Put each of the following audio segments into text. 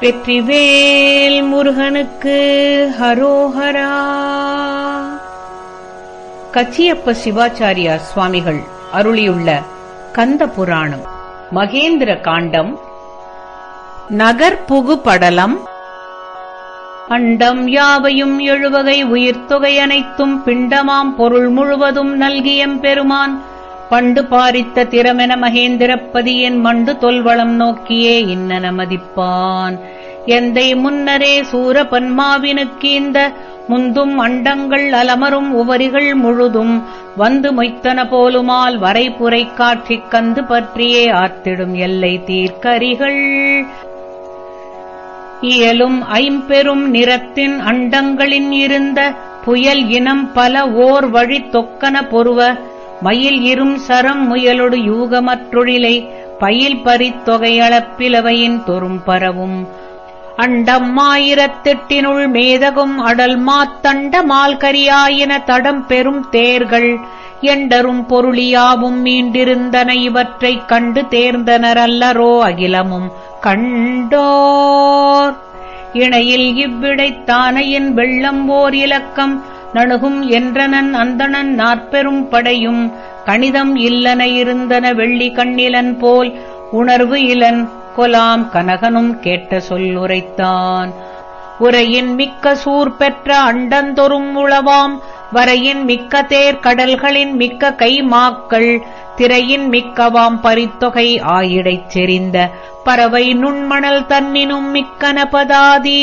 வெற்றிவேல் முருகனுக்கு ஹரோஹரா. கச்சியப்ப சிவாச்சாரியார் சுவாமிகள் அருளியுள்ள கந்த புராணம். மகேந்திர காண்டம். நகர்புகு படலம் அண்டம் யாவையும் எழுவகை உயிர்த்தொகை அனைத்தும் பிண்டமாம் பொருள் முழுவதும் நல்கியம் பெருமான் பண்டு பாரித்த திறமென மகேந்திரப்பதியின் மண்டு தொல்வளம் நோக்கியே இன்னன மதிப்பான். எந்தை முன்னரே சூர பன்மாவினுக்கீந்த முந்தும் அண்டங்கள் அலமரும் உவரிகள் முழுதும் வந்து மொய்த்தன போலுமால் வரைபுரை காட்சிக் கந்து பற்றியே ஆத்திடும் எல்லை தீர்க்கரிகள். இயலும் ஐம்பெரும் நிறத்தின் அண்டங்களின் இருந்த புயல் இனம் பல ஓர் வழி தொக்கன பொருவ மயில் இரும் சரம் முயலொடு யூகமற்றொழிலை பயில் பரித்தொகையளப்பிலவையின் தொரும் பரவும். அண்டம்மாயிரத்தெட்டினுள் மேதகும் அடல் மாத்தண்ட மால்கரியாயின தடம் பெரும் தேர்கள் எண்டரும் பொருளியாவும் மீண்டிருந்தன இவற்றைக் கண்டு தேர்ந்தனர் அல்லரோ அகிலமும். கண்டோர் இணையில் இவ்விடைத்தானையின் வெள்ளம் ஓர் இலக்கம் நணுகும் என்றனன் அந்தணன் நாற்பெரும் படையும் கணிதம் இல்லன இருந்தன வெள்ளி கண்ணிலன் போல் உணர்வு இலன் கொலாம் கனகனும் கேட்ட சொல்லுரைத்தான் உரையின் மிக்க சூர் பெற்ற அண்டந்தொரும் உளவாம் வரையின் மிக்க தேர் கடல்களின் மிக்க கைமாக்கள் திரையின் மிக்கவாம் பரித்தொகை ஆயிடைச் செறிந்த பறவை நுண்மணல் தன்னினும் மிக்கன பதாதி.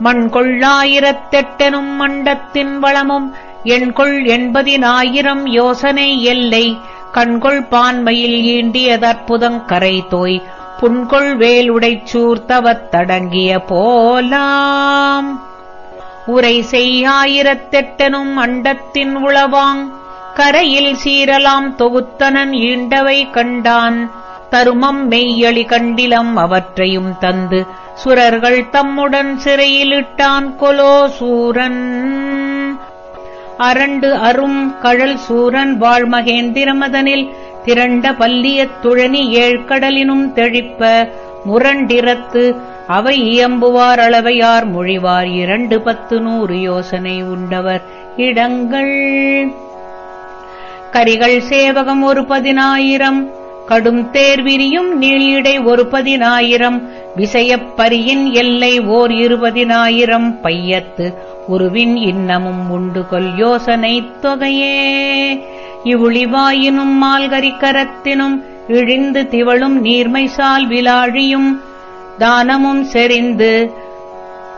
மண் மண்கொள்ளாயிரத்தெட்டெனும் மண்டத்தின் வளமும் எண்கொள் எண்பதினாயிரம் யோசனை எல்லை கண்கொள் பான்மையில் ஈண்டியதற்புதங்கரை தோய் புண்கொள் வேலுடைச் சூர்த்தவத்தடங்கிய போலாம். உரை செய்யாயிரத்தெட்டெனும் அண்டத்தின் உளவாங் கரையில் சீரலாம் தொகுத்தனன் ஈண்டவை கண்டான் தருமம் மெய்யளி கண்டிலம் அவற்றையும் தந்து சுரர்கள் தம்முடன் சிறையிலிட்டான் கொலோ சூரன் அரண்டு அரும் கழல் சூரன் வாழ்மகேந்திரமதனில் திரண்ட பல்லியத் துழனி ஏழ்கடலினும் தெழிப்ப முரண்டிரத்து அவை இயம்புவார் அளவையார் மொழிவார் இரண்டு பத்து நூறு யோசனை உண்டவர் இடங்கள். கரிகள் சேவகம் ஒரு பதினாயிரம் கடும் தேர்விரியும் நீளிடை ஒரு பதினாயிரம் விசையப்பரியின் எல்லை ஓர் இருபதினாயிரம் பையத்து உருவின் இன்னமும் உண்டு கொல் யோசனை தொகையே. இவுளிவாயினும் மால்கரிக்கரத்தினும் இழிந்து திவளும் நீர்மைசால் விலாழியும் தானமும் செறிந்து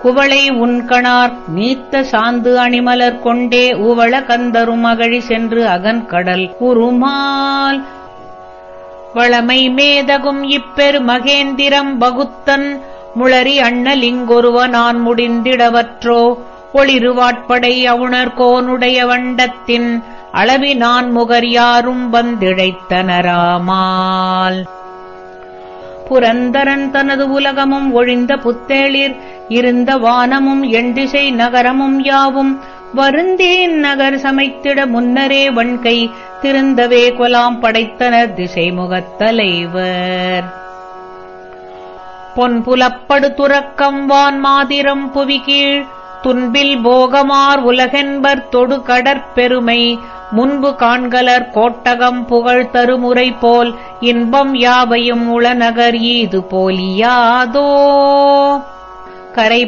குவளை உன்கணார் நீத்த சாந்து அணிமலர் கொண்டே உவள கந்தரும் அகழி சென்று அகன்கடல் உருமால் வளமை மேதகும் இப்பெரு மகேந்திரம் பகுத்தன் முளரி அண்ணலிங்கொருவ நான் முடிந்திடவற்றோ? ஒளிருவாட்படை அவுணர் கோனுடைய வண்டத்தின். அளவி நான் முகர் யாரும் வந்திழைத்தனராமால். புரந்தரன் தனது உலகமும் ஒழிந்த புத்தேளிர். இருந்த வானமும் எண்டிசை நகரமும் யாவும். வருந்தேன் நகர் சமைத்திட முன்னரே வன்கை திருந்தவே கொலாம் படைத்தனர் திசைமுகத் தலைவர் பொன்புலப்படு துறக்கம் வான் மாதிரம் புவிகீழ் துன்பில் போகமார் உலகென்பர் தொடு கடற்பெருமை முன்பு காண்கலர் கோட்டகம் புகழ் தருமுறை போல் இன்பம் யாவையும் உளநகர் ஈது போலியாதோ? கரை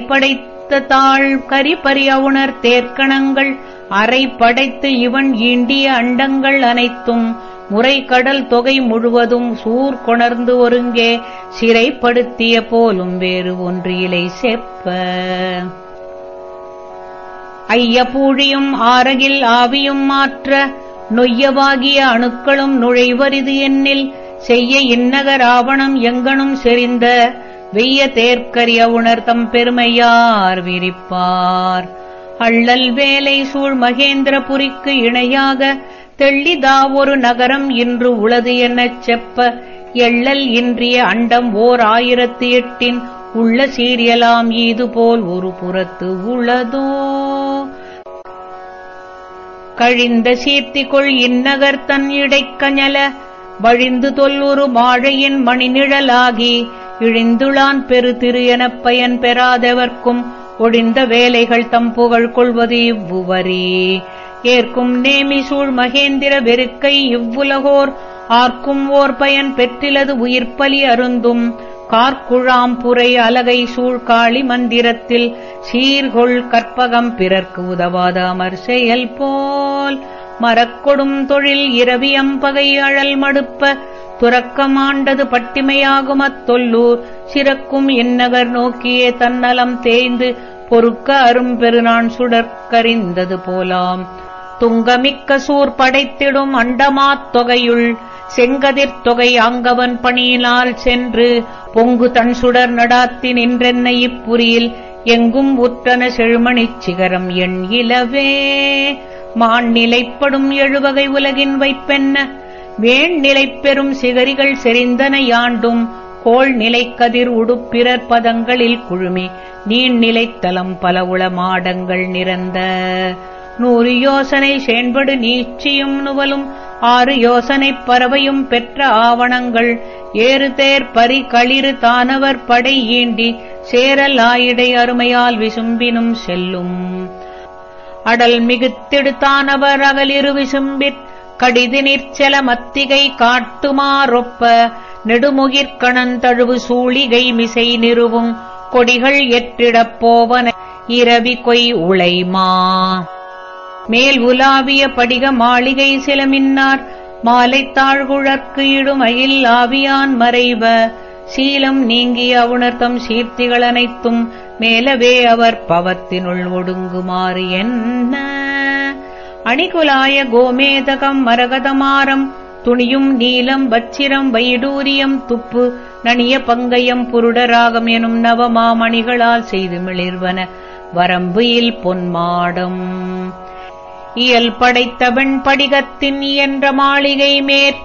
படைத்த தாழ் கரிபரியவுணர் தேர்க்கணங்கள் அரை படைத்து இவன் ஈண்டிய அண்டங்கள் அனைத்தும் முறை கடல் தொகை முழுவதும் சூர் கொணர்ந்து ஒருங்கே சிறைப்படுத்திய போலும் வேறு ஒன்றிலை செப்ப. ஐயப்பூழியும் ஆரகில் ஆவியும் மாற்ற நொய்யவாகிய அணுக்களும் நுழைவரிது என்னில் செய்ய இன்னகர் ஆவணம் எங்கனும் செறிந்த வெய்ய தேர்க்கரிய உணர்த்தம் பெருமையார் விரிப்பார். அள்ளல் வேலை சூழ் மகேந்திரபுரிக்கு இணையாக தெள்ளிதா ஒரு நகரம் இன்று உளது எனச் செப்ப எள்ளல் இன்றிய அண்டம் ஓர் ஆயிரத்து எட்டின் உள்ள சீரியலாம் இதுபோல் ஒரு புறத்து உளதோ. கழிந்த சீர்த்திக்குள் இந்நகர் தன் இடைக்கஞல வழிந்து தொல்லுரு மாழையின் மணிநிழலாகி இழிந்துளான் பெரு திரு எனப் பயன் பெறாதவர்க்கும் ஒழிந்த வேலைகள் தம் புகழ் கொள்வது இவ்வுவரே. ஏற்கும் நேமி சூழ் மகேந்திர வெறுக்கை இவ்வுலகோர் ஆர்க்கும் ஓர் பயன் பெற்றிலது உயிர்ப்பலி அருந்தும். கார்குழாம்புரை அலகை சூழ்காளி மந்திரத்தில் சீர்கொள் கற்பகம் பிறர்க்கு உதவாத அமர் செயல் போல். மரக்கொடும் தொழில் இரவியம்பகை அழல் மடுப்ப துறக்கமாண்டது பட்டிமையாகும் அத்தொல்லூர் சிறக்கும் இந்நகர் நோக்கியே தன்னலம் தேய்ந்து பொறுக்க அரும்பெருநான் சுடற்கறிந்தது போலாம். துங்கமிக்க சூர் படைத்திடும் அண்டமாத் தொகையுள் செங்கதிர் தொகை அங்கவன் பணியினால் சென்று பொங்கு தன் சுடர் நடாத்தி நின்றென்ன இப்புரியில் எங்கும் உற்றன செழுமணிச் சிகரம் எண் இலவே. மான் நிலைப்படும் எழுவகை உலகின் வைப்பென்ன வேண் நிலைப்பெறும் சிகரிகள் செறிந்தன யாண்டும். கோள் நிலைக்கதிர் உடுப்பிறர் பதங்களில் குழுமி. நீண் நிலைத்தலம் பல உள மாடங்கள் நிறந்த. நூறு யோசனை சேண்படு நீச்சியும் நுவலும். ஆறு யோசனை பறவையும் பெற்ற ஆவணங்கள். ஏறு தேர் பரி களிறு தானவர் படை ஈண்டி. சேரல் ஆயிடை அருமையால் விசும்பினும் செல்லும். அடல் மிகுத்திடுத்தானவர் அகலிரு விசும்பிற். கடிது நிற்சல மத்திகை காட்டுமாறொப்ப நெடுமுகிற்கணந்தழுவு சூழிகை மிசை நிறுவும் கொடிகள் எற்றிடப் போவன இரவி கொய் உளைமா மேல் உலாவிய படிக மாளிகை சிலமின்னார் மாலைத்தாழ்குழற்கு இடுமயில் ஆவியான் மறைவ சீலம் நீங்கிய அவுணர்தம் சீர்த்திகள் அனைத்தும் மேலவே அவர் பவத்தினுள் ஒடுங்குமாறு என்ன? அணிகுலாய கோமேதகம் மரகதமாரம் துணியும் நீலம் வச்சிரம் வைடூரியம் துப்பு நனிய பங்கயம் புருடராகம் எனும் நவமாமணிகளால் செய்து மிளிர்வன வரம்பு இல் பொன்மாடம். இயல் படைத்தவன் வெண்படிகத்தின் இயன்ற மாளிகை மேற்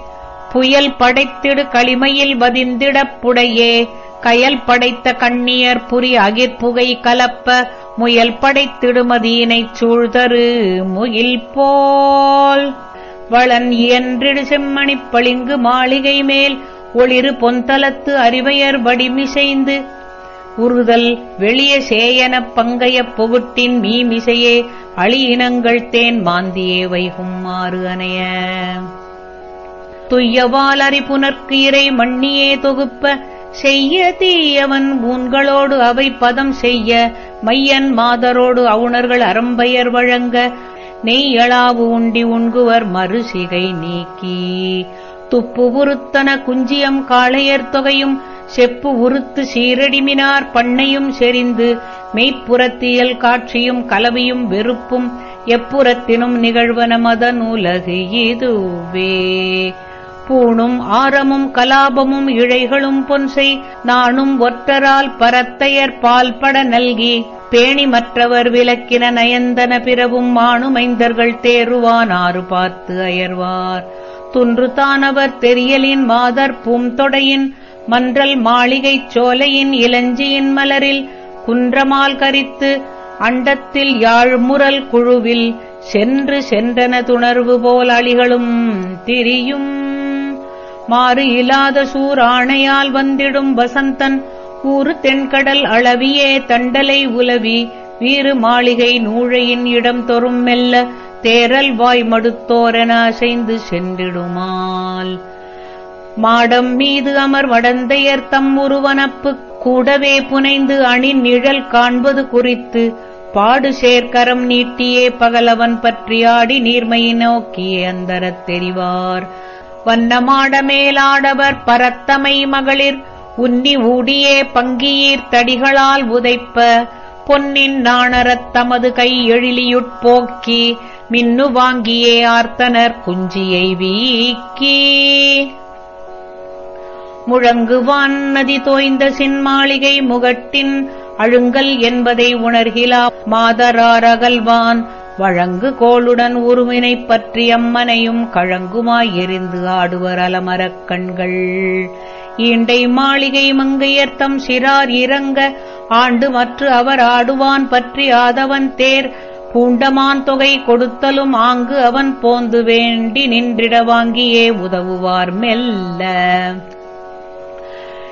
புயல் படைத்திடு களிமையில் வதிந்திடப்புடையே கயல் படைத்த கண்ணியர் புரி அகிர்புகை கலப்ப முயல் படைத்திடுமதீனைச் சூழ்தரு முகில் போல். வளன் இயன்றிடு செம்மணிப் பளிங்கு மாளிகை மேல் ஒளிரு பொந்தலத்து அறிவையர் வடிமிசைந்து. உறுதல் வெளிய சேயனப் பங்கையப் பொகுட்டின் மீமிசையே அழியினங்கள் தேன் மாந்தியே வைகும் மாறு அணைய. துய்யவால் அறிபுனர்க்கு இறை மண்ணியே தொகுப்ப செய்ய தீயவன் ஊன்களோடு அவை பதம் செய்ய மையன் மாதரோடு அவுணர்கள் அறம்பெயர் வழங்க நெய்யளாவு உண்டி உண்குவர் மறுசிகை நீக்கி. துப்பு உருத்தன குஞ்சியம் காளையர் தொகையும் செப்பு உருத்து சீரடிமினார் பண்ணையும் செறிந்து மெய்ப்புறத்தியல் காட்சியும் கலவையும் வெறுப்பும் எப்புறத்தினும் நிகழ்வன மத நூலகு இதுவே. பூணும் ஆரமும் கலாபமும் இழைகளும் பொன்சை நானும் ஒற்றரால் பரத்தையர் பால்பட நல்கி. பேணி மற்றவர் விலக்கின நயந்தன பிறவும் மானுமைந்தர்கள் தேருவானாறு பார்த்து அயர்வார். துன்று தானவர் தெரியலின் மாதர் பூந்தொடையின் மன்றல் மாளிகைச் சோலையின் இளஞ்சியின் மலரில். குன்றமால் கரித்து அண்டத்தில் யாழ்முரல் குழுவில். சென்று சென்றன துணர்வு போல் அழிகளும் திரியும். மாறு இல்லாத சூராணையால் வந்திடும் வசந்தன் ஊறு தென்கடல் அளவியே தண்டலை உலவி வீறு மாளிகை நூழையின் இடம் தொறும் மெல்ல தேரல் வாய் மடுத்தோரென அசைந்து சென்றிடுமால். மாடம் மீது அமர் வடந்தையர் தம் உருவனப்பு கூடவே புனைந்து அணி நிழல் காண்பது குறித்து பாடு சேர்க்கரம் நீட்டியே பகலவன் பற்றியாடி நீர்மையை நோக்கியே அந்தரத் தெரிவார். வண்ணமாட மேலாடவர் பரத்தமை மகளிர் உன்னி ஊடியே பங்கியீர் தடிகளால் உதைப்ப பொன்னின் நாணரத் தமது கை எழிலியுட்போக்கி மின்னு வாங்கியே ஆர்த்தனர் குஞ்சியை வீக்கி. முழங்குவான் நதி தோய்ந்த சின்மாளிகை முகட்டின் அழுங்கல் என்பதை உணர்கிலா மாதராரகல்வான். வழங்கு கோளுடன் உருவினைப் பற்றி அம்மனையும் கழங்குமாய் எரிந்து ஆடுவர் அலமரக் கண்கள். ஈண்டை மாளிகை மங்கையர்த்தம் சிறார் இறங்க ஆண்டு மற்ற அவர் ஆடுவான் பற்றி ஆதவன் தேர். பூண்டமான் தொகை கொடுத்தலும் ஆங்கு அவன் போந்து வேண்டி நின்றிட வாங்கியே உதவுவார் மெல்ல.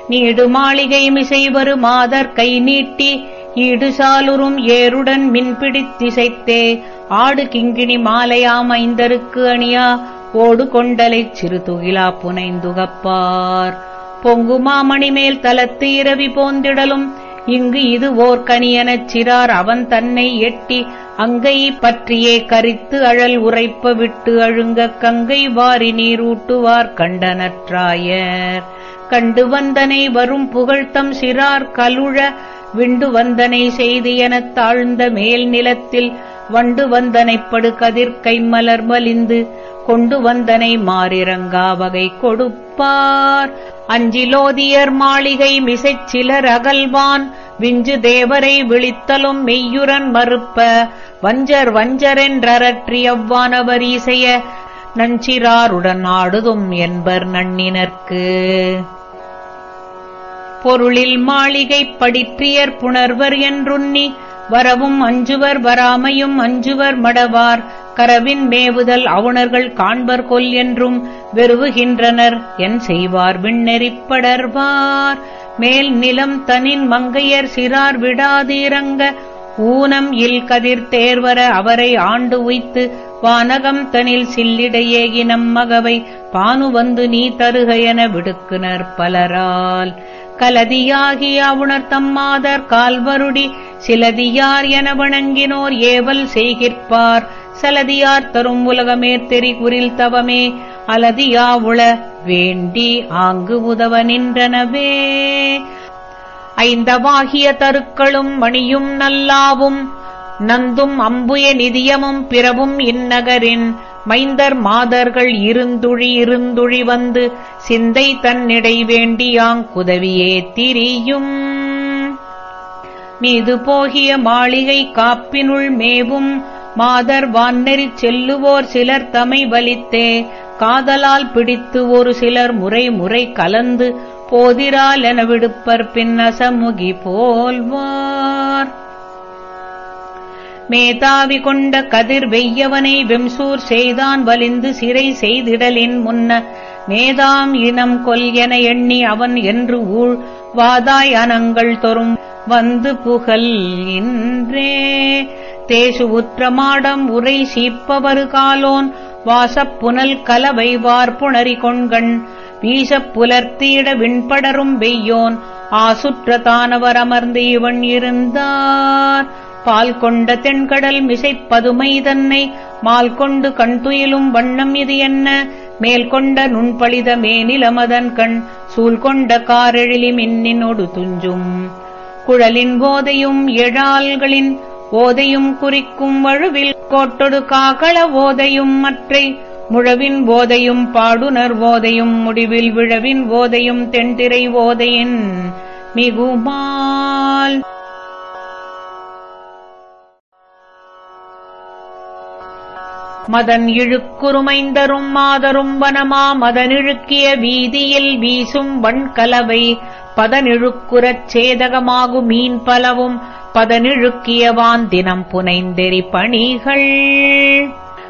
நீடு மாளிகை மிசைவரு மாதர் கை நீட்டி ஈடுசாலுறும் ஏருடன் மின்பிடித்திசைத்தே ஆடு கிங்கிணி மாலையாம் ஐந்தருக்கு அணியா ஓடு கொண்டலைச் சிறு துகிலா புனைந்துகப்பார். பொங்கு மாமணிமேல் தலத்து இரவி போந்திடலும் இங்கு இது ஓர்கனியெனச் சிறார் அவன் தன்னை எட்டி அங்கை பற்றியே கரித்து அழல் உரைப்ப விட்டு அழுங்க கங்கை வாரி நீரூட்டுவார் கண்டனற்றாயர். கண்டு வந்தனை வரும் புகழ்த்தம் சிறார் கலுழ விண்டு வந்தனை செய்து எனத் தாழ்ந்த மேல் நிலத்தில் வண்டு வந்தனைப்படு கதிர்கை மலர் மலிந்து கொண்டு வந்தனை மாறிறங்கா வகை கொடுப்பார். அஞ்சிலோதியர் மாளிகை மிசைச் சிலர் அகல்வான் விஞ்சு தேவரை விழித்தலும் மெய்யுரன் மறுப்ப வஞ்சர் வஞ்சரென்றரற்றி அவ்வானவர் இசைய நஞ்சிராருடன் ஆடுதும் என்பர் நன்னினர்க்கு. பொருளில் மாளிகை படிற்றியர் புணர்வர் என்றுண்ணி வரவும் அஞ்சுவர் வராமையும் அஞ்சுவர் மடவார். கரவின் மேவுதல் அவுணர்கள் காண்பர் கொல் என்றும் வெறுவுகின்றனர் என் செய்வார் விண்ணெறிப்படர்வார் மேல் நிலம் தனின் மங்கையர் சிறார் விடாதீரங்க. ஊனம் இல் கதிர் தேர்வர அவரை ஆண்டு உய்த்து. வானகம் தனில் சில்லிடையே இனம் மகவை. பானு வந்து நீ தருக என விடுக்குனர் பலரால். கலதியாகி அவுணர் தம்மாதர் கால்வருடி. சிலதியார் என வணங்கினோர் ஏவல் செய்கிற்பார். சலதியார் தரும் உலகமே தெரிகுறில் தவமே அலதியா உள வேண்டி ஆங்கு உதவ நின்றனவே. ஐந்தவாகிய தருக்களும் மணியும் நல்லாவும் நந்தும் அம்புய நிதியமும் பிறவும் இந்நகரின் மைந்தர் மாதர்கள் இருந்துழி இருந்துழி வந்து சிந்தை தன்னிடை வேண்டியாங் குதவியே திரியும். மீது போகிய மாளிகை காப்பினுள் மேவும். மாதர் வான்னெறி செல்லுவோர் சிலர் தமை வலித்தே. காதலால் பிடித்து ஒரு சிலர் முறை முறை கலந்து. போதிரால் என விடுப்பர் பின்னசமுகி போல்வார். மேதாவி கொண்ட கதிர் வெய்யவனை வெம்சூர் செய்தான் வலிந்து சிறை செய்திடலின் முன்ன. மேதாம் இனம் கொல் என எண்ணி அவன் என்று ஊழ். வாதாய் அனங்கள் தொறும். வந்து புகழ் இன்றே. தேசு உற்றமாடம் உரை சீப்பவரு காலோன். வாசப் புனல் கலவை வார்ப்புணரி கொண்கண். வீசப் புலர்த்தீட விண்படரும் வெய்யோன். ஆசுற்றதானவர் அமர்ந்து இவன் இருந்தார். பால் கொண்ட தென்கடல் மிசைப்பதுமை தன்னை. மால் கொண்டு கண்துயிலும் வண்ணம் இது என்ன? மேல் கொண்ட நுண்பளித மேனிலமதன் கண். சூழ் கொண்ட காரெழிலி மின்னினொடு துஞ்சும். குழலின் போதையும் எழால்களின் ஓதையும் குறிக்கும் வழுவில் கோட்டொடு காகள ஓதையும் மற்றை முழவின் போதையும் பாடுனர் ஓதையும் முடிவில் விழவின் ஓதையும் தென்திரை ஓதையின் மிகுமால் மதன் இழுக்குறுமைந்தரும் மாதரும் வனமா மதனிழுக்கிய வீதியில் வீசும் வண்கலவை பதனிழுக்குறச் சேதகமாகு மீன் பலவும் பதனிழுக்கியவான் தினம் புனைந்தெறி பணிகள்.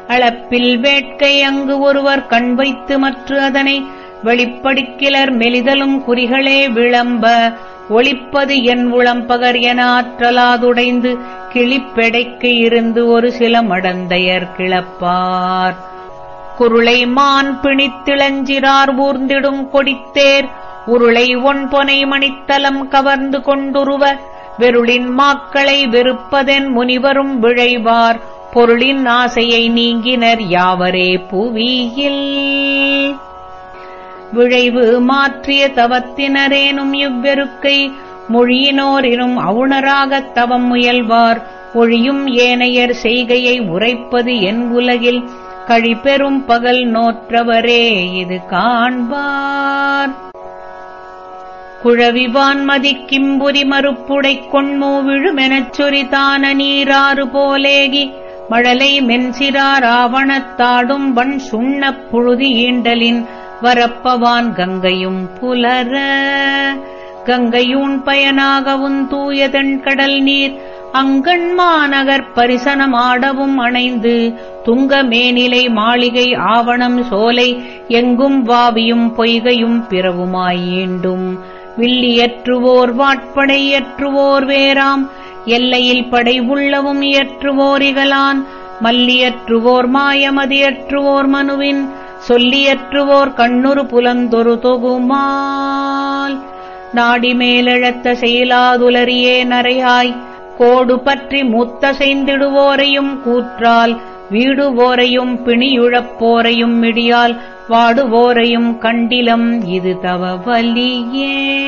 அளப்பில் வேட்கை அங்கு ஒருவர் கண் வைத்து மற்ற அதனை வெளிப்படுக்கிலர் மெலிதலும் குறிகளே விளம்ப ஒளிப்பது என் உளம்பகர் என ஆற்றலாதுடைந்து கிளிப்பெடைக்கு இருந்து ஒரு சில மடந்தையர் கிளப்பார். குருளை மான் பிணித்திளஞ்சிறார் ஊர்ந்திடும் கொடித்தேர் உருளை ஒன்பொனை மணித்தலம் கவர்ந்து கொண்டுருவ வெருளின் மாக்களை வெறுப்பதென் முனிவரும் விழைவார் பொருளின் ஆசையை நீங்கினர் யாவரே புவியில். விழைவு மாற்றிய தவத்தினரேனும் இவ்வெருக்கை மொழியினோரினும் அவுணராகத் தவம் முயல்வார். ஒழியும் ஏனையர் செய்கையை உரைப்பது என் உலகில் கழிப்பெரும் பகல் நோற்றவரே இது காண்பார். குழவிவான் மதிக்கிம்புரி மறுப்புடை கொண்மூ விழுமெனச் சொரிதான நீராறு போலேகி மழலை மென்சிரார் ஆவணத்தாடும் வண் சுண்ணப் புழுதி ஈண்டலின் வரப்பவான் கங்கையும் புலர. கங்கையூன் பயனாகவும் தூயதன் கடல் நீர் அங்கண்மாநகர் பரிசனமாடவும் அணைந்து துங்க மேனிலை மாளிகை ஆவணம் சோலை எங்கும் வாவியும் பொய்கையும் பிறவுமாயீண்டும் வில்லியற்றுவோர் வாட்படை இயற்றுவோர் வேறாம் எல்லையில் படை உள்ளவும் இயற்றுவோர் இகலான் மல்லியற்றுவோர் மாயமதியற்றுவோர் மனுவின் சொல்லியற்றுவோர் கண்ணுறு புலந்தொரு தொகுமால். நாடி மேலெழத்த செயலாதுலரியே நரையாய். கோடு பற்றி முத்த செய்திடுவோரையும் கூற்றால். வீடுவோரையும் பிணியுழப்போரையும் மிடியால். வாடுவோரையும் கண்டிலம் இது தவ வலியே.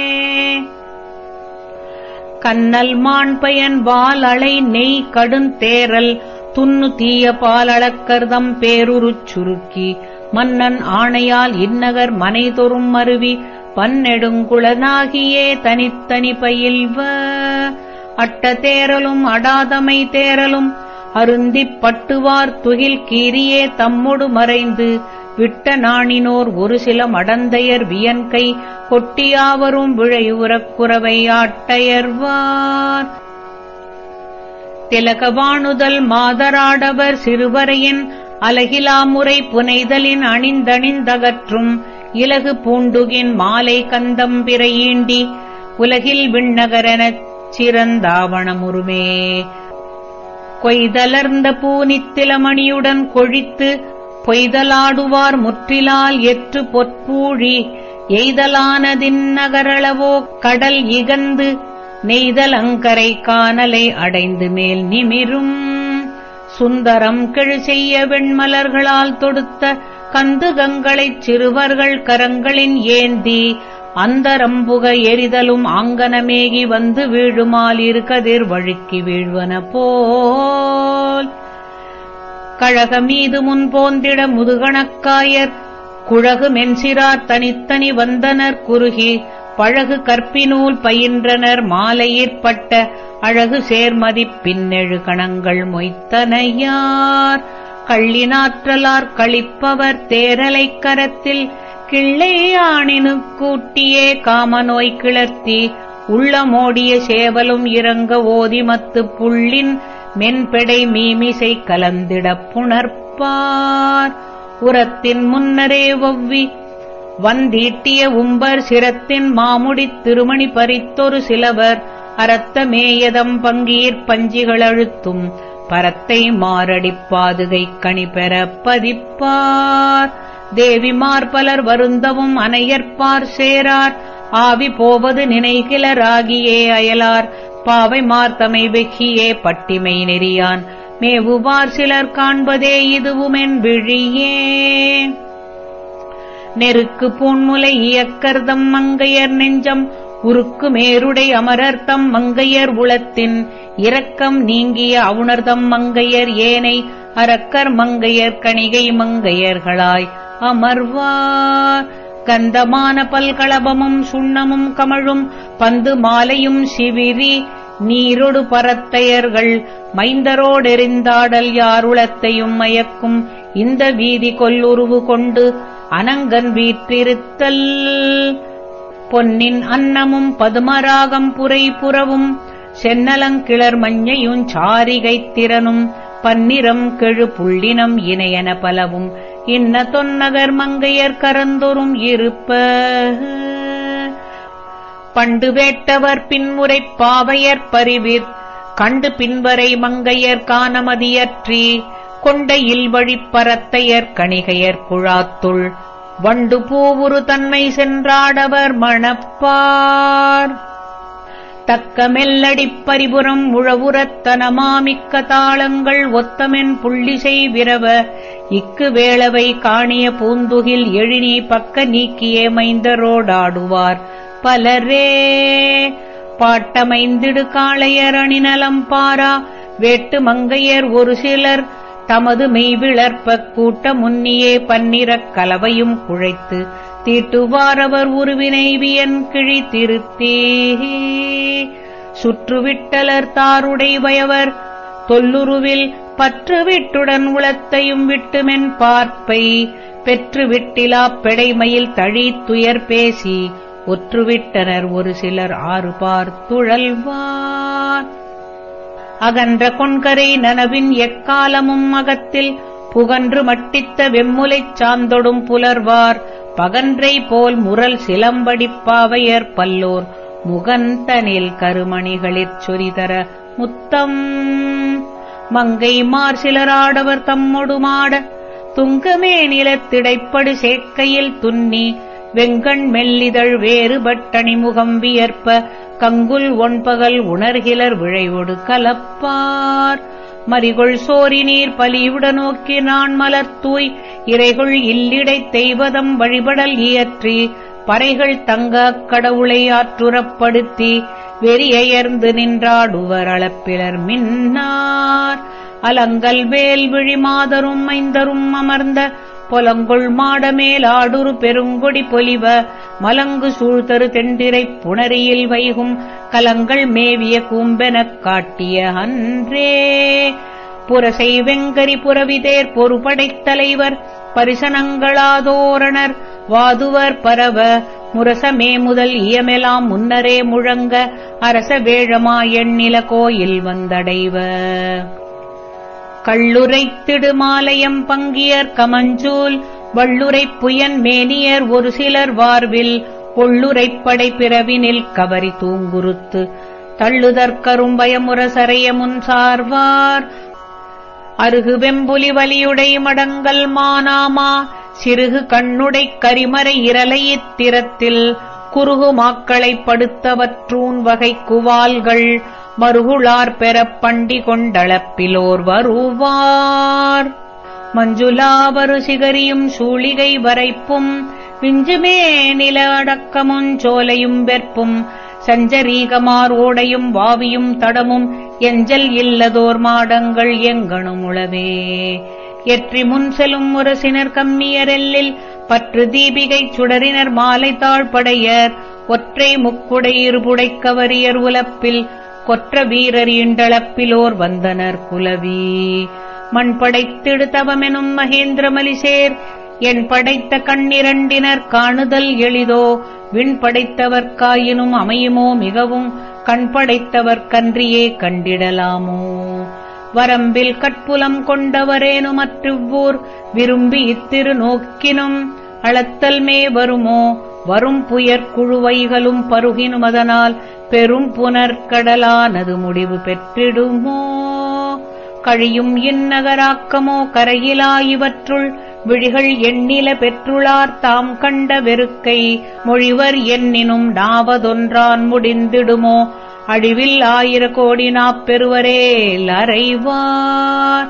கண்ணல் மான் பயன் வால் அலை நெய் கடுந்தேரல் துண்ணு தீய பாலளக்கர்தம் பேருருச் சுருக்கி. மன்னன் ஆணையால் இந்நகர் மனைதொறும் மருவி பன்னெடுங்குளனாகியே தனித்தனி பயில்வ. அட்ட தேரலும் அடாதமை தேரலும் அருந்திப் பட்டுவார் துகில் கீரியே தம்மொடு மறைந்து விட்ட நாணினோர் ஒரு சில மடந்தையர் வியன்கை கொட்டியாவரும் விழையுறக் குறவை ஆட்டையர்வார். திலகவாணுதல் மாதராடவர் சிறுவரையின் அலகிலாமுறை புனைதலின் அணிந்தணிந்தகற்றும் இலகு பூண்டுகின் மாலை கந்தம் பிறையீண்டி உலகில் விண்ணகரெனச் சிறந்தாவணமுருமே. கொய்தலர்ந்த பூனித்திலமணியுடன் கொழித்து பொய்தலாடுவார் முற்றிலால் எற்று பொற்பூழி எய்தலானதின் நகரளவோ கடல் இகந்து நெய்தலங்கரை காணலை அடைந்து மேல் நிமிரும். சுந்தரம் கெழு செய்ய வெண்மலர்களால் தொடுத்த கந்துகங்களைச் சிறுவர்கள் கரங்களின் ஏந்தி அந்தரம்புக எரிதலும் ஆங்கனமேகி வந்து வீழுமால் இருக்கதிர் வழுக்கி வீழ்வன போல். கழக மீது முன் போந்திட முதுகணக்காயர் குழகு மென்சிரார் தனித்தனி வந்தனர் குறுகி பழகு கற்பினூல் பயின்றனர் மாலையிற்பட்ட அழகு சேர்மதிப் பின்னெழு கணங்கள் மொய்த்தனையார். கள்ளினாற்றலார் கழிப்பவர் தேரலைக் கரத்தில் கிள்ளையாணினு கூட்டியே காமநோய் கிளர்த்தி உள்ளமோடிய சேவலும் இறங்க ஓதிமத்து புள்ளின் மென்பெடை மீமிசை கலந்திடப் புணர்ப்பார். உரத்தின் முன்னரே ஒவ்வி வந்தீட்டிய உம்பர் சிரத்தின் மாமுடித் திருமணி பறித்தொரு சிலவர் அரத்தமேயதம் பங்கீர் பஞ்சிகளழுத்தும் பரத்தை மாரடிப் பாதுகை கணி பெற பதிப்பார். தேவிமார் பலர் வருந்தவும் அனையற்பார் சேரார் ஆவி போவது நினைகிலராகியே அயலார். பாவை மார்த்தமை வெக்கியே பட்டிமை நெறியான். மேவுவார் சிலர் காண்பதே இதுவுமென் விழியே. நெருக்கு பூன்முலை இயக்கர்தம் மங்கையர் நெஞ்சம் உருக்கு மேருடை அமரர்த்தம் மங்கையர் உளத்தின் இரக்கம் நீங்கிய அவுணர்தம் மங்கையர் ஏனை அரக்கர் மங்கையர் கணிகை மங்கையர்களாய் அமர்வார். கந்தமான பல்களபமும் சுண்ணமும் கமழும் பந்து மாலையும் சிவிரி நீரொடு பரத்தையர்கள் மைந்தரோடெறிந்தாடல் யாருளத்தையும் மயக்கும் இந்த வீதி கொல்லுருவு கொண்டு அனங்கன் வீற்றிருத்தல். பொன்னின் அன்னமும் பதுமராகம் புரை புறவும் சென்னலங்கிளர் மஞ்சையும் சாரிகைத் திறனும். பன்னிறம் கெழு புள்ளினம் இணையன பலவும். இன்ன தொன்னகர் மங்கையர் கரந்தொரும் இருப்ப. பண்டு வேட்டவர் பின்முறை பாவையர் பரிவிற். கண்டு பின்வரை மங்கையர் காணமதியற்றி கொண்ட இல்வழிப் பரத்தையர் கணிகையர் குழாத்துள் வண்டு பூவுரு தன்மை சென்றாடவர் மணப்பார். தக்க மெல்லடிப் பரிபுறம் உழவுரத்தனமாமிக்க தாளங்கள் ஒத்தமென் புள்ளிசை விரவ இக்கு வேளவை காணிய பூந்துகில் எழினி பக்க நீக்கியே மைந்தரோடாடுவார். பலரே பாட்டமைந்திடு காளையர் அணிநலம் பாரா வேட்டு மங்கையர் ஒரு சிலர் தமது மெய்விளர்ப்பக் கூட்ட முன்னியே பன்னிரக் கலவையும் குழைத்து தீட்டுவாரவர் உருவினைவியன் கிழி திருத்தே. சுற்றுவிட்டலர் தாருடை வயவர் தொல்லுருவில் பற்றுவிட்டுடன் உளத்தையும் விட்டுமென் பார்ப்பை பெற்றுவிட்டிலா பெடைமையில் தழித்துயர் பேசி ஒற்றுவிட்டனர் ஒரு சிலர் ஆறு பார்த்துழல்வான் அகன்ற கொன்கரை நனவின் எக்காலமும் அகத்தில் புகன்று மட்டித்த வெம்முலைச் சாந்தொடும் புலர்வார் பகன்றை போல் முரல் சிலம்படிப்பாவையர் பல்லோர் முகந்தனில் கருமணிகளிற் சொரிதர முத்தம். மங்கை மார் சிலராடவர் தம்மொடுமாட துங்கமே நிலத்திடைப்படு சேக்கையில் துன்னி வெங்கண் மெல்லிதழ் வேறுபட்டணிமுகம் வியற்ப கங்குல் ஒன்பகல் உணர்கிலர் விழைவொடு கலப்பார். மறிகொள் சோரி நீர் பலியுட நோக்கி நான் மலர்த்தூய் இறைகுள் இல்லிடைத் தெய்வதம் வழிபடல் இயற்றி பறைகள் தங்க கடவுளை ஆற்றுறப்படுத்தி வெறியயர்ந்து நின்றாடுவர் அளப்பிலர் மின்னார். அலங்கல் வேல் விழி மாதரும் மைந்தரும் அமர்ந்த பொலங்கொள் மாடமேல் ஆடுரு பெருங்கொடி பொலிவ மலங்கு சூழ்தரு தெண்டிரைப் புணரியில் வைகும் கலங்கள் மேவிய கூம்பெனக் காட்டிய அன்றே. புரசை வெங்கரி புறவிதேர் பொறுபடைத் தலைவர் பரிசனங்களாதோரணர் வாதுவர் பரவ முரசமே முதல் இயமெலாம் முன்னரே முழங்க அரச வேழமா எண்ணில கோயில் வந்தடைவ. கள்ளுரைத்திடு மாலயம் பங்கியர் கமஞ்சூல் வள்ளுரைப் புயன் மேனியர் ஒரு சிலர் வார்வில் பொள்ளுரைப்படை பிறவினில் கவரி தூங்குறுத்து தள்ளுதற்கரும்பயமுரசறைய முன் சார்வார். அருகு வெம்புலி வலியுடை மடங்கல் மானாமா சிறுகு கண்ணுடைக் கரிமறை இரலையித்திரத்தில் குறுகு மாக்களைப் படுத்தவற்றூன் வகை குவால்கள் மருகுளார் பெறப் பண்டி கொண்டளப்பிலோர் வருவார். மஞ்சுலாவரு சிகரியும் சூழிகை வரைப்பும் விஞ்சுமே நில அடக்கமும் சோலையும் வெற்பும் சஞ்சரீகமார் ஓடையும் வாவியும் தடமும் எஞ்சல் இல்லதோர் மாடங்கள் எங்கணும் உளவே. எற்றி முன் செலும் முரசினர் கம்மியரெல்லில் பற்று தீபிகைச் சுடரினர் மாலை தாழ்படையர். ஒற்றை முக்குடையிருபுடைக்கவரியர் உலப்பில் கொற்ற வீரர் இண்டளப்பிலோர் வந்தனர் குலவி. மண் படைத்திடுதவமெனும் மகேந்திரமலிசேர் என் படைத்த கண்ணிரண்டினர் காணுதல் எளிதோ? விண் படைத்தவர்க்காயினும் அமையுமோ மிகவும்? கண் படைத்தவர்க்கன்றியே கண்டிடலாமோ? வரம்பில் கட்புலம் கொண்டவரேனும் அற்றிவ்வூர் விரும்பி இத்திரு நோக்கினும் அளத்தல் மே வருமோ? வரும் புயற்குழுவைகளும் பருகினுமதனால் பெரும் புனர்கடலானது முடிவு பெற்றிடுமோ? கழியும் இந்நகராக்கமோ? கரையிலா இவற்றுள் விழிகள் எண்ணில பெற்றுளார் தாம் கண்ட வெறுக்கை மொழிவர் எண்ணினும் நாவதொன்றான் முடிந்திடுமோ? அழிவில் ஆயிர கோடி நாப்பெருவரேல் அறைவார்.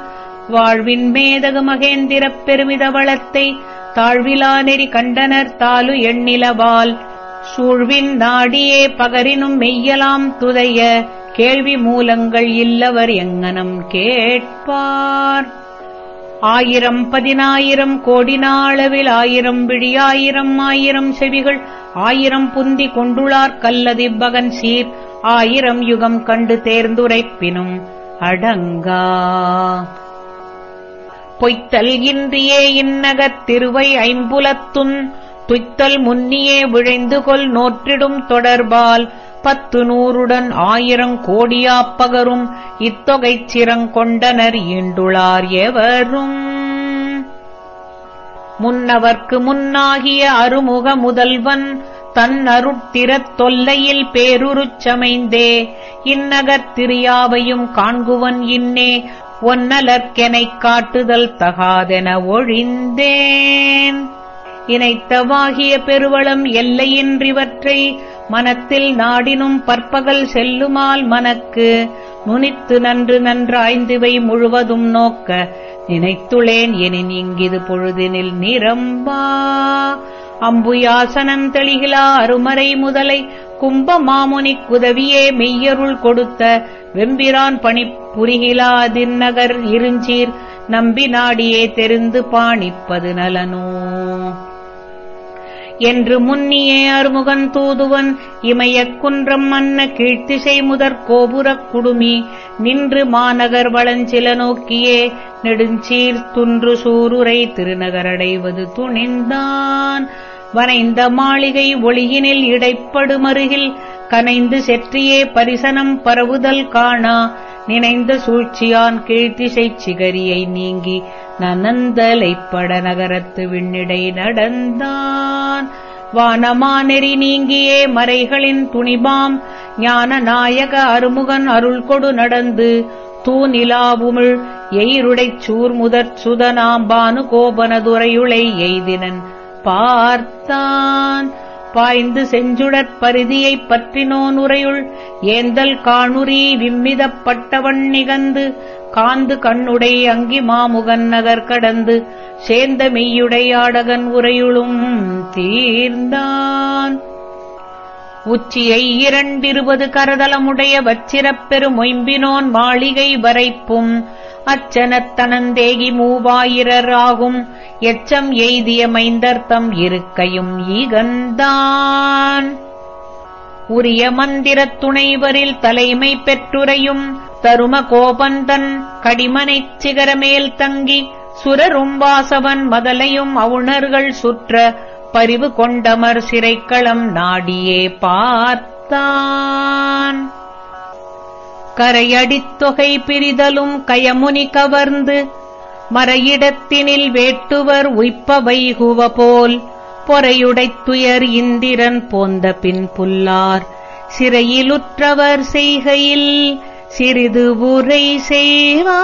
வாழ்வின் மேதகு மகேந்திரப் பெருமித வளத்தை தாழ்விலா நெறி கண்டனர் தாலு எண்ணிலவால் சூழ்வின் நாடியே பகரினும் மெய்யலாம் துதைய கேள்வி மூலங்கள் இல்லவர் எங்கனம் கேட்பார். ஆயிரம் பதினாயிரம் கோடி நாளவில் ஆயிரம் விழியாயிரம் ஆயிரம் செவிகள் ஆயிரம் புந்தி கொண்டுளார் கல்லதிப்பகன் சீர் ஆயிரம் யுகம் கண்டு தேர்ந்துரைப்பினும் அடங்கா. பொய்த்தல் இன்றியே இன்னகத் திருவை ஐம்புலத்துன் துய்த்தல் முன்னியே விழைந்து கொல் நோற்றிடும் தொடர்பால் பத்து நூறுடன் ஆயிரம் கோடியாப்பகரும் இத்தொகைச் சிறங்கொண்டனர் ஈண்டுளார் எவரும். முன்னவர்க்கு முன்னாகிய அருமுக முதல்வன் தன் தொல்லையில் பேருருச் சமைந்தே இந்நகர்த் திரியாவையும் காண்குவன் இன்னே ஒன்னலர்க்கெனைக் காட்டுதல் தகாதென ஒழிந்தேன். இணைத்தவாகிய பெருவளம் எல்லையின்றிவற்றை மனத்தில் நாடினும் பற்பகல் செல்லுமால் மனக்கு நுனித்து நன்று நன்றாய்ந்திவை முழுவதும் நோக்க நினைத்துளேன் எனின் இங்கிது பொழுதினில் நிரம்பா. அம்புயாசனம் தெளிகிலா அருமறை முதலை. கும்ப மாமுனிக் குதவியே மெய்யருள் கொடுத்த வெம்பிரான் பணி புரிகிலா புரிகிலாதின்னகர் இருஞ்சீர். நம்பி நாடியே தெரிந்து பாணிப்பது நலனோ. என்று முன்னியே அருமுகன் தூதுவன் இமயக் குன்றம் மன்ன கீழ்த்திசை முதற் கோபுரக் குடுமி நின்று மாநகர் வளஞ்சில நோக்கியே நெடுஞ்சீர் துன்று சூருரை திருநகரடைவது துணிந்தான். வரைந்த மாளிகை ஒளியினில் இடைப்படுமருகில் கனைந்து செற்றியே பரிசனம் பரவுதல் காணா. நினைந்த சூழ்ச்சியான் கீழ்த்திசைச் சிகரியை நீங்கி நனந்தலைப்பட நகரத்து விண்ணிடை நடந்தான். வானமானெறி நீங்கியே மறைகளின் துணிபாம். ஞான நாயக அருமுகன் அருள் கொடு நடந்து தூநிலாவுமிழ் எயிருடைச் சூர் முதற் கோபனதுரையுளை எய்தினன் பார்த்தான். பாய்ந்து செஞ்சுடற் பரிதியைப் பற்றினோன் உரையுள் ஏந்தல் காணுரி விம்மிதப்பட்டவன் நிகந்து காந்து கண்ணுடை அங்கி மாமுகன் நகர் கடந்து சேர்ந்த மெய்யுடையாடகன் உரையுளும் தீர்ந்தான். உச்சியை இரண்டிருபது கரதலமுடைய வச்சிரப் பெருமொயம்பினோன் மாளிகை வரைப்பும் அச்சனத் தனந்தேகி மூவாயிரர் ஆகும். எச்சம் எய்திய மைந்தர்த்தம் இருக்கையும் ஈகந்தான். உரிய மந்திரத் துணைவரில் தலைமை பெற்றுரையும் தரும கோபந்தன் கடிமனைச் சிகரமேல் தங்கி சுரரும் வாசவன் மதலையும் அவுணர்கள் சுற்ற பரிவு கொண்டமர் சிறைக்களம் நாடியே பார்த்தான். கரையடித்தொகை பிரிதலும் கயமுனி கவர்ந்து மறையிடத்தினில் வேட்டுவர் உய்ப்ப வைகுவ போல் பொறையுடைத்துயர் இந்திரன் போந்த பின் புல்லார். சிறையிலுற்றவர் செய்கையில் சிறிது உரை செய்வார்